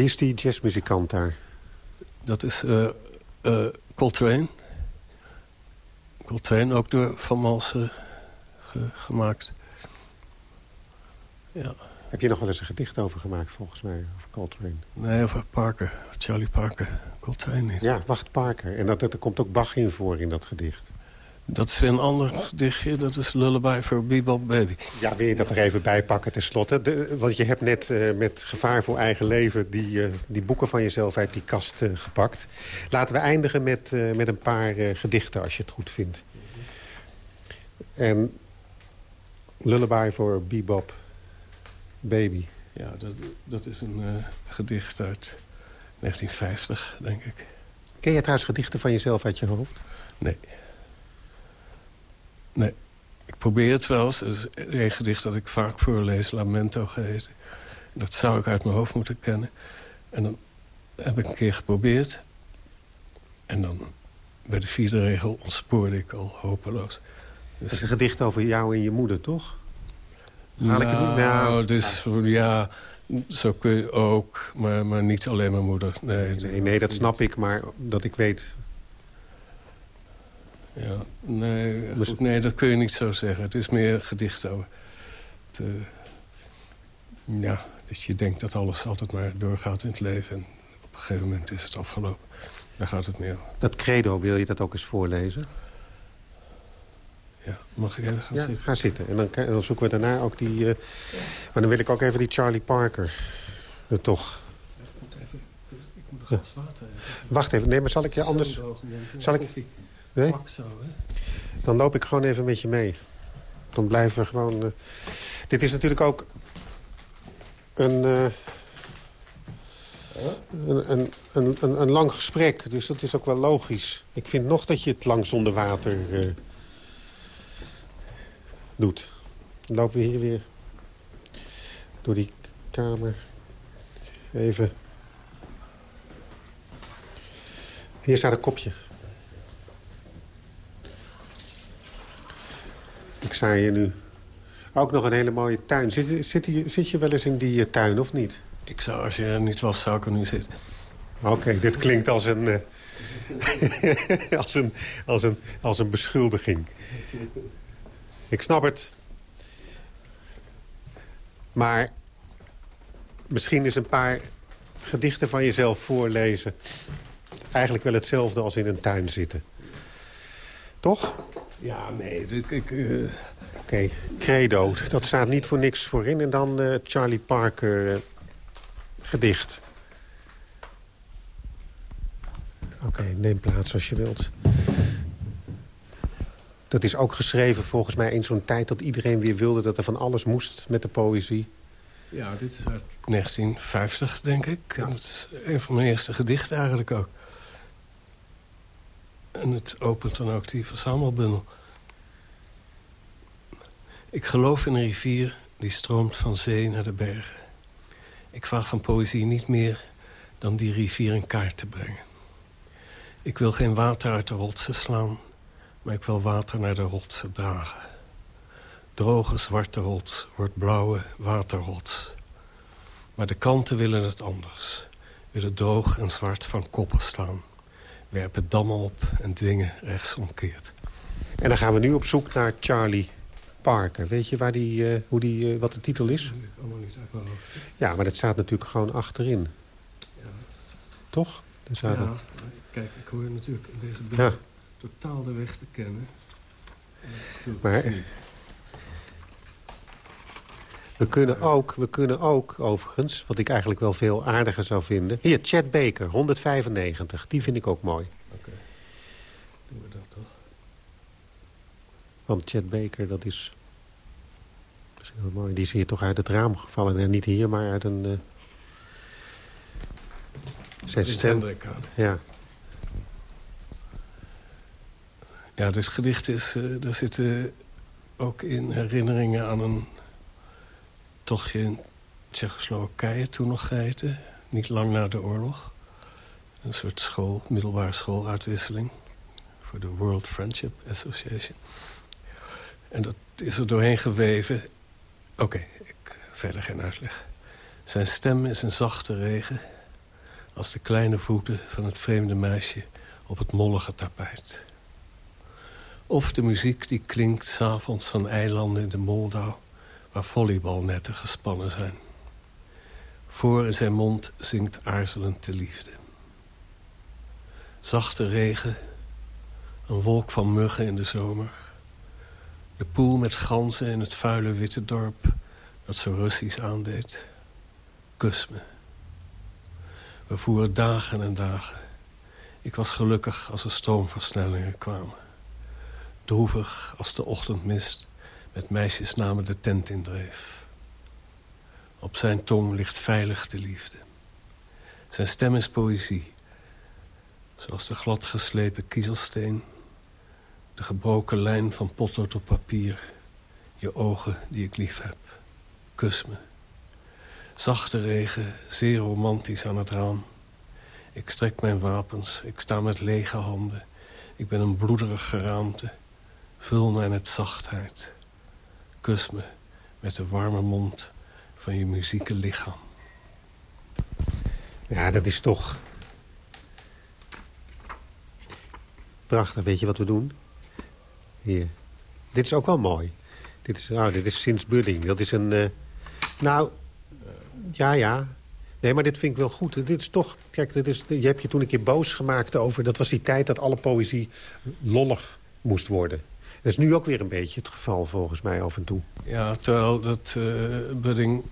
Is die jazzmuzikant daar? Dat is uh, uh, Coltrane. Coltrane, ook door Van Malsen gemaakt. Ja. Heb je nog wel eens een gedicht over gemaakt, volgens mij, over Coltrane? Nee, over Parker, Charlie Parker. Coltrane niet. Ja, wacht, Parker. En dat, er komt ook Bach in voor in dat gedicht. Dat is een ander gedichtje. Dat is Lullaby for Bebop Baby. Ja, wil je dat er even bij pakken tenslotte? De, want je hebt net uh, met gevaar voor eigen leven... die, uh, die boeken van jezelf uit die kast uh, gepakt. Laten we eindigen met, met een paar gedichten, als je het goed vindt. En Lullaby for Bebop Baby. Ja, dat, dat is een gedicht uit 1950, denk ik. Ken je trouwens gedichten van jezelf uit je hoofd? Nee. Nee, ik probeer het wel eens. Er is een gedicht dat ik vaak voorlees, Lamento geheten. Dat zou ik uit mijn hoofd moeten kennen. En dan heb ik een keer geprobeerd. En dan bij de vierde regel ontspoorde ik al hopeloos. Dus... Dat is een gedicht over jou en je moeder, toch? Haal ik het niet? Nou, dus ja, zo kun je ook, maar, maar niet alleen mijn moeder. Nee, nee, nee, dat snap ik, maar dat ik weet ja, nee, goed, nee, dat kun je niet zo zeggen. Het is meer gedicht over. Te, ja, dus je denkt dat alles altijd maar doorgaat in het leven. En op een gegeven moment is het afgelopen. Daar gaat het meer om. Dat credo, wil je dat ook eens voorlezen? Ja, mag ik even gaan ja, zitten? ga zitten. En dan, dan, zoeken we daarna ook die... Uh, maar dan wil ik ook even die Charlie Parker. Uh, toch... ik moet even... Ik moet een glas water. Wacht even. Nee, maar zal ik je anders... Zal ik... Nee? Zo, hè? Dan loop ik gewoon even met je mee. Dan blijven we gewoon... Uh... Dit is natuurlijk ook een, uh... een, een, een, een, een, lang gesprek. Dus dat is ook wel logisch. Ik vind nog dat je het lang zonder water uh... doet. Dan lopen we hier weer door die kamer. Even... Hier staat een kopje. Ik sta hier nu ook nog een hele mooie tuin. Zit, zit, je, zit je wel eens in die uh, tuin, of niet? Ik zou, als je er niet was, zou ik er nu zitten. Oké, okay, dit klinkt als een, uh, als, een, als, een, als een beschuldiging. Ik snap het. Maar misschien is een paar gedichten van jezelf voorlezen... eigenlijk wel hetzelfde als in een tuin zitten. Toch? Ja, nee. Uh... Oké, okay. Credo. Dat staat niet voor niks voorin. En dan uh, Charlie Parker uh, gedicht. Oké, okay, neem plaats als je wilt. Dat is ook geschreven volgens mij in zo'n tijd dat iedereen weer wilde... dat er van alles moest met de poëzie. Ja, dit is uit 1950, denk ik. En dat is een van mijn eerste gedichten eigenlijk ook. En het opent dan ook die verzamelbundel. Ik geloof in een rivier die stroomt van zee naar de bergen. Ik vraag van poëzie niet meer dan die rivier in kaart te brengen. Ik wil geen water uit de rotsen slaan, maar ik wil water naar de rotsen dragen. Droge zwarte rots wordt blauwe waterrots. Maar de kanten willen het anders. Willen droog en zwart van koppen staan werpen dammen op en dwingen rechtsomkeert. En dan gaan we nu op zoek naar Charlie Parker. Weet je waar die, uh, hoe die, uh, wat de titel is? Nee, allemaal niet uit mijn hoofd. Ja, maar dat staat natuurlijk gewoon achterin. Ja. Toch? Dus ja, er... kijk, ik hoor natuurlijk in deze beeld ja. totaal de weg te kennen. Maar... We kunnen, ook, we kunnen ook, overigens, wat ik eigenlijk wel veel aardiger zou vinden... Hier, Chad Baker, 195. Die vind ik ook mooi. Oké. Okay. Doen we dat toch? Want Chad Baker, dat is... Dat is heel mooi. Die is hier toch uit het raam gevallen. En niet hier, maar uit een... Uh... Zijn stem. Ja. Ja, dit gedicht is... Uh, er zitten ook in herinneringen aan een tochtje in Tsjechoslowakije toen nog geheten. Niet lang na de oorlog. Een soort school, middelbare schooluitwisseling. Voor de World Friendship Association. En dat is er doorheen geweven. Oké, okay, verder geen uitleg. Zijn stem is een zachte regen. als de kleine voeten van het vreemde meisje op het mollige tapijt. Of de muziek die klinkt s'avonds van eilanden in de Moldau... waar volleybalnetten gespannen zijn. Voor in zijn mond zingt aarzelend de liefde. Zachte regen, een wolk van muggen in de zomer... de poel met ganzen in het vuile witte dorp... dat zo Russisch aandeed. Kus me. We voeren dagen en dagen. Ik was gelukkig als er stroomversnellingen kwamen. Droevig als de ochtendmist met meisjesnamen de tent indreef. Op zijn tong ligt veilig de liefde. Zijn stem is poëzie. Zoals de gladgeslepen kiezelsteen. De gebroken lijn van potlood op papier. Je ogen die ik lief heb. Kus me. Zachte regen, zeer romantisch aan het raam. Ik strek mijn wapens, ik sta met lege handen. Ik ben een bloederig geraamte. Vul mij met zachtheid. Met de warme mond van je muzieke lichaam. Ja, dat is toch... Prachtig, weet je wat we doen? Hier. Dit is ook wel mooi. Dit is, oh, dit is Sinds Budding. Dat is een... Uh, nou, ja, ja. Nee, maar dit vind ik wel goed. Dit is toch... Kijk, dit is, je hebt je toen een keer boos gemaakt over... Dat was die tijd dat alle poëzie lollig moest worden. Dat is nu ook weer een beetje het geval volgens mij af en toe. Ja, terwijl dat uh, Budding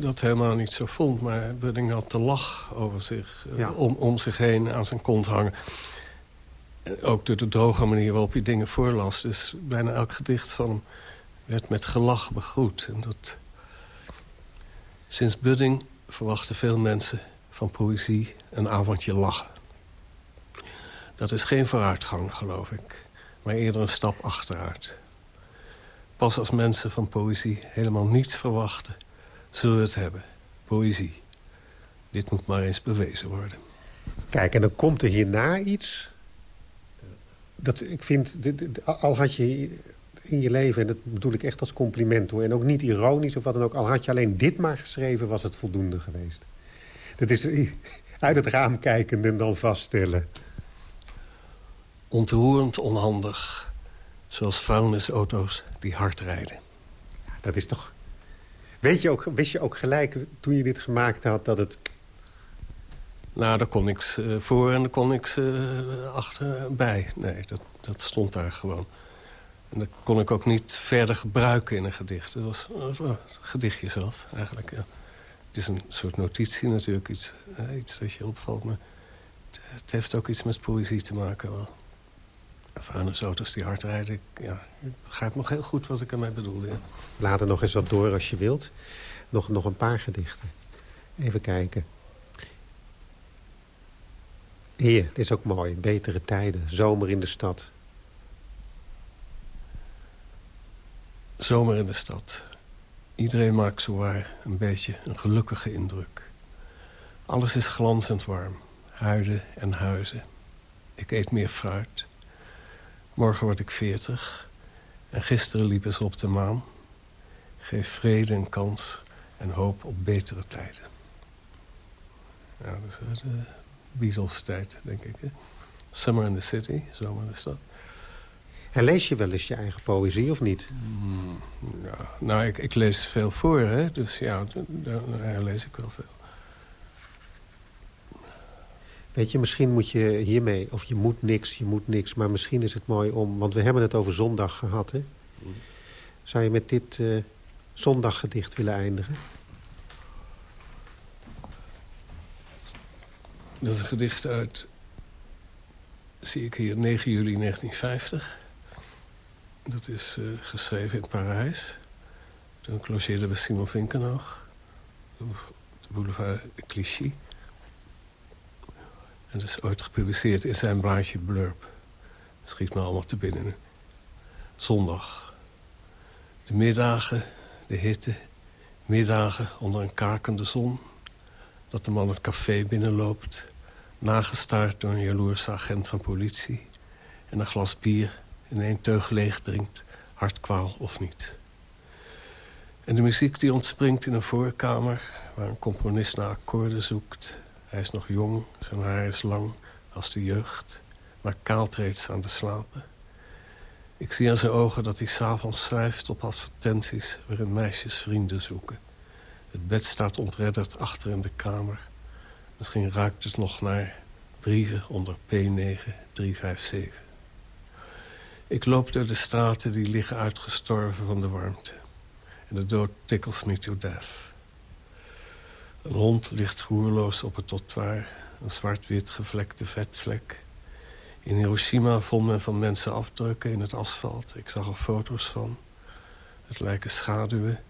dat helemaal niet zo vond. Maar Budding had de lach over zich, uh, om, om zich heen aan zijn kont hangen. Ook door de droge manier waarop hij dingen voorlas. Dus bijna elk gedicht van hem werd met gelach begroet. En dat... Sinds Budding verwachten veel mensen van poëzie een avondje lachen. Dat is geen vooruitgang, geloof ik maar eerder een stap achteruit. Pas als mensen van poëzie helemaal niets verwachten... zullen we het hebben. Poëzie. Dit moet maar eens bewezen worden. Kijk, en dan komt er hierna iets... Dat ik vind, al had je in je leven, en dat bedoel ik echt als compliment hoor... en ook niet ironisch of wat dan ook... al had je alleen dit maar geschreven, was het voldoende geweest. Dat is uit het raam kijken en dan vaststellen ontroerend onhandig. Zoals vuilnisauto's die hard rijden. Dat is toch... Weet je ook, wist je ook gelijk toen je dit gemaakt had dat het... Nou, daar kon niks uh, voor en daar kon niks uh, achterbij. Nee, dat, dat stond daar gewoon. En dat kon ik ook niet verder gebruiken in een gedicht. Het was een gedichtje zelf, eigenlijk. Ja. Het is een soort notitie natuurlijk, iets, uh, iets dat je opvalt. Maar het, het, heeft ook iets met poëzie te maken wel vuilnisauto's die hard rijden. Ja, ik begrijp nog heel goed wat ik ermee bedoelde. Ja. Laat er nog eens wat door als je wilt. Nog, nog een paar gedichten. Even kijken. Hier, dit is ook mooi. Betere tijden. Zomer in de stad. Zomer in de stad. Iedereen maakt zowaar een beetje een gelukkige indruk. Alles is glanzend warm. Huiden en huizen. Ik eet meer fruit. Morgen word ik veertig. En gisteren liep ze op de maan. Geef vrede een kans en hoop op betere tijden. Ja, dat is de Beatles tijd, denk ik. Hè? Summer in the City, zomer in de stad. En lees je wel eens je eigen poëzie of niet? Mm, ja, nou, ik, ik, lees veel voor, hè? dus ja, daar lees ik wel veel. Weet je, misschien moet je hiermee, of je moet niks, je moet niks... maar misschien is het mooi om, want we hebben het over zondag gehad, hè? Zou je met dit uh, zondaggedicht willen eindigen? Dat is een gedicht uit, zie ik hier, 9 juli 1950. Dat is uh, geschreven in Parijs. Toen ik logeerde bij Simon Vinkenoog. Op de boulevard Clichy. Dat is ooit gepubliceerd in zijn blaadje Blurb. Schiet me allemaal te binnen. Zondag. De middagen, de hitte. Middagen onder een kakende zon. Dat de man het café binnenloopt. Nagestaard door een jaloerse agent van politie. En een glas bier in één teug leeg drinkt. Hartkwaal of niet. En de muziek die ontspringt in een voorkamer... waar een componist naar akkoorden zoekt Hij is nog jong, zijn haar is lang als de jeugd... maar kaal reeds aan de slapen. Ik zie aan zijn ogen dat hij s'avonds schrijft op advertenties... waarin meisjes vrienden zoeken. Het bed staat ontredderd achter in de kamer. Misschien ruikt het nog naar brieven onder P9357. Ik loop door de straten die liggen uitgestorven van de warmte. En de dood tickles me to death. Hond ligt roerloos op het trottoir. Een zwart-wit gevlekte vetvlek. In Hiroshima vond men van mensen afdrukken in het asfalt. Ik zag er foto's van. Het lijken schaduwen,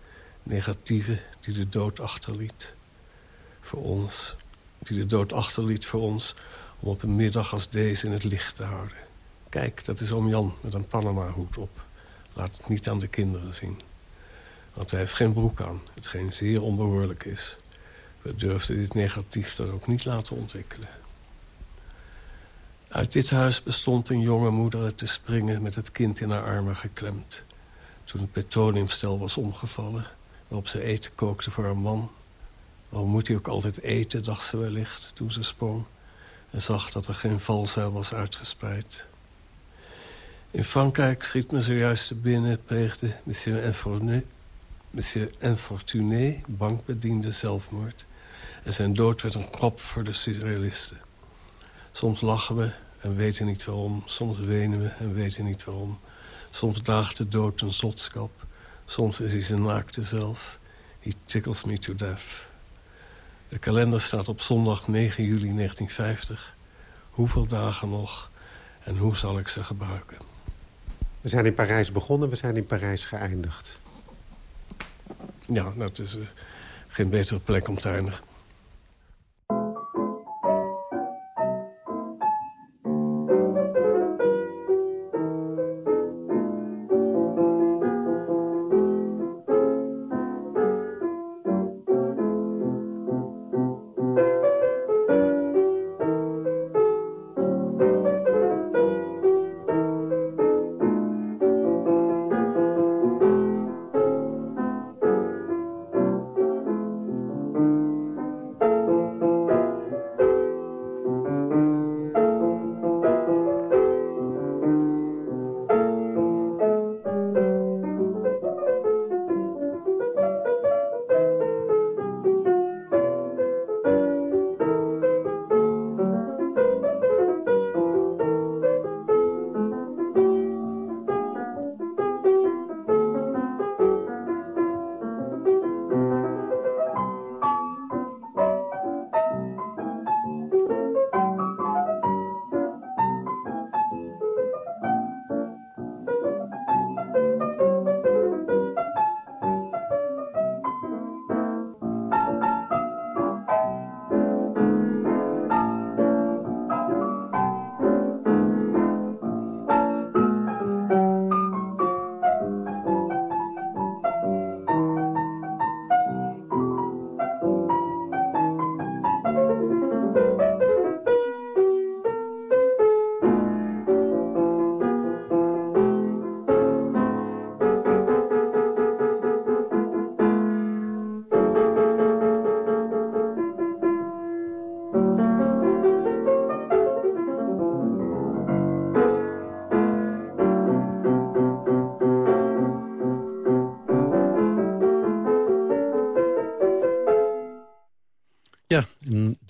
negatieve, die de dood achterliet. Voor ons, die de dood achterliet voor ons... om op een middag als deze in het licht te houden. Kijk, dat is oom Jan met een Panama-hoed op. Laat het niet aan de kinderen zien. Want hij heeft geen broek aan, hetgeen zeer onbehoorlijk is. We durfden dit negatief dan ook niet laten ontwikkelen. Uit dit huis bestond een jonge moeder te springen... met het kind in haar armen geklemd. Toen het petroleumstel was omgevallen... waarop ze eten kookte voor haar man. Waarom moet hij ook altijd eten, dacht ze wellicht toen ze sprong... en zag dat er geen valzeil was uitgespreid. In Frankrijk schiet me zojuist te binnen... pleegde monsieur monsieur Infortuné bankbediende zelfmoord... en zijn dood werd een klap voor de surrealisten. Soms lachen we en weten niet waarom. Soms wenen we en weten niet waarom. Soms daagt de dood een zotskap. Soms is hij zijn naakte zelf. He tickles me to death. De kalender staat op zondag 9 juli 1950. Hoeveel dagen nog en hoe zal ik ze gebruiken? We zijn in Parijs begonnen, we zijn in Parijs geëindigd. Ja, dat is uh, geen betere plek om te eindigen.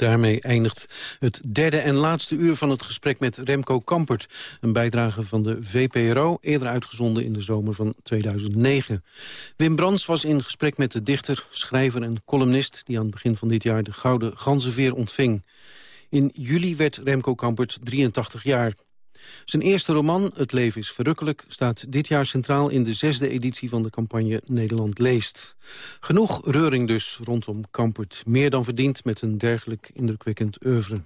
Daarmee eindigt het derde en laatste uur van het gesprek met Remco Kampert. Een bijdrage van de VPRO, eerder uitgezonden in de zomer van 2009. Wim Brands was in gesprek met de dichter, schrijver en columnist... die aan het begin van dit jaar de Gouden Ganzenveer ontving. In juli werd Remco Kampert 83 jaar. Zijn eerste roman, Het leven is verrukkelijk, staat dit jaar centraal in de zesde editie van de campagne Nederland leest. Genoeg reuring dus rondom Kampert, meer dan verdiend met een dergelijk indrukwekkend oeuvre.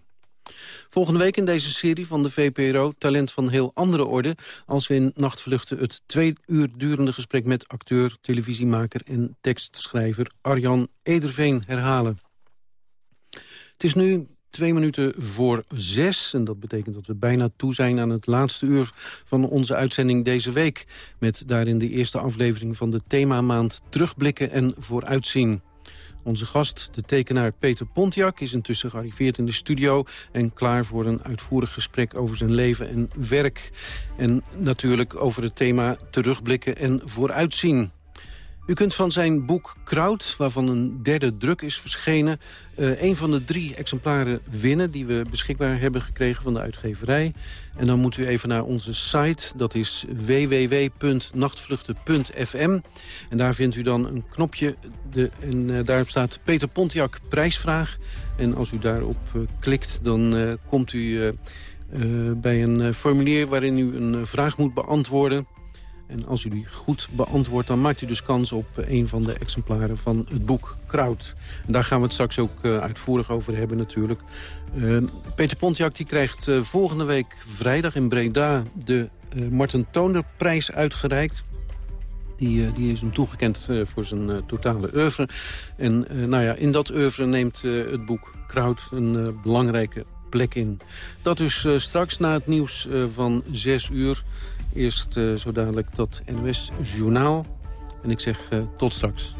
Volgende week in deze serie van de VPRO talent van heel andere orde... als we in Nachtvluchten het twee uur durende gesprek met acteur, televisiemaker en tekstschrijver Arjan Ederveen herhalen. Het is nu Twee minuten voor zes. En dat betekent dat we bijna toe zijn aan het laatste uur van onze uitzending deze week. Met daarin de eerste aflevering van de themamaand Terugblikken en Vooruitzien. Onze gast, de tekenaar Peter Pontiac, is intussen gearriveerd in de studio... en klaar voor een uitvoerig gesprek over zijn leven en werk. En natuurlijk over het thema terugblikken en vooruitzien. U kunt van zijn boek Kraut, waarvan een derde druk is verschenen... Uh, een van de drie exemplaren winnen die we beschikbaar hebben gekregen van de uitgeverij. En dan moet u even naar onze site, dat is www.nachtvluchten.fm. En daar vindt u dan een knopje de, en uh, daarop staat Peter Pontiac prijsvraag. En als u daarop uh, klikt, dan komt u bij een formulier waarin u een vraag moet beantwoorden... En als u die goed beantwoordt, dan maakt u dus kans op een van de exemplaren van het boek Kraut. En daar gaan we het straks ook uh, uitvoerig over hebben natuurlijk. Uh, Peter Pontiac die krijgt uh, volgende week vrijdag in Breda de Martin Toner-prijs uitgereikt. Die, die, is hem toegekend voor zijn totale oeuvre. En nou ja, in dat oeuvre neemt het boek Kraut een belangrijke plek in. Dat dus straks na het nieuws van 6 uur. Eerst uh, zo dadelijk dat NOS Journaal. En ik zeg uh, tot straks.